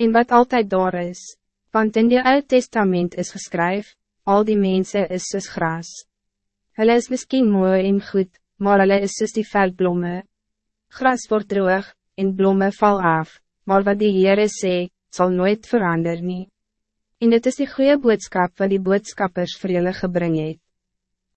En wat altijd daar is, want in die Oude Testament is geskryf, al die mensen is soos gras. Hulle is misschien mooi en goed, maar hulle is soos die veldblomme. Gras wordt droog, en blomme val af, maar wat die Heere sê, zal nooit veranderen. nie. En dit is die goede boodschap wat die boodskappers vir julle gebring het.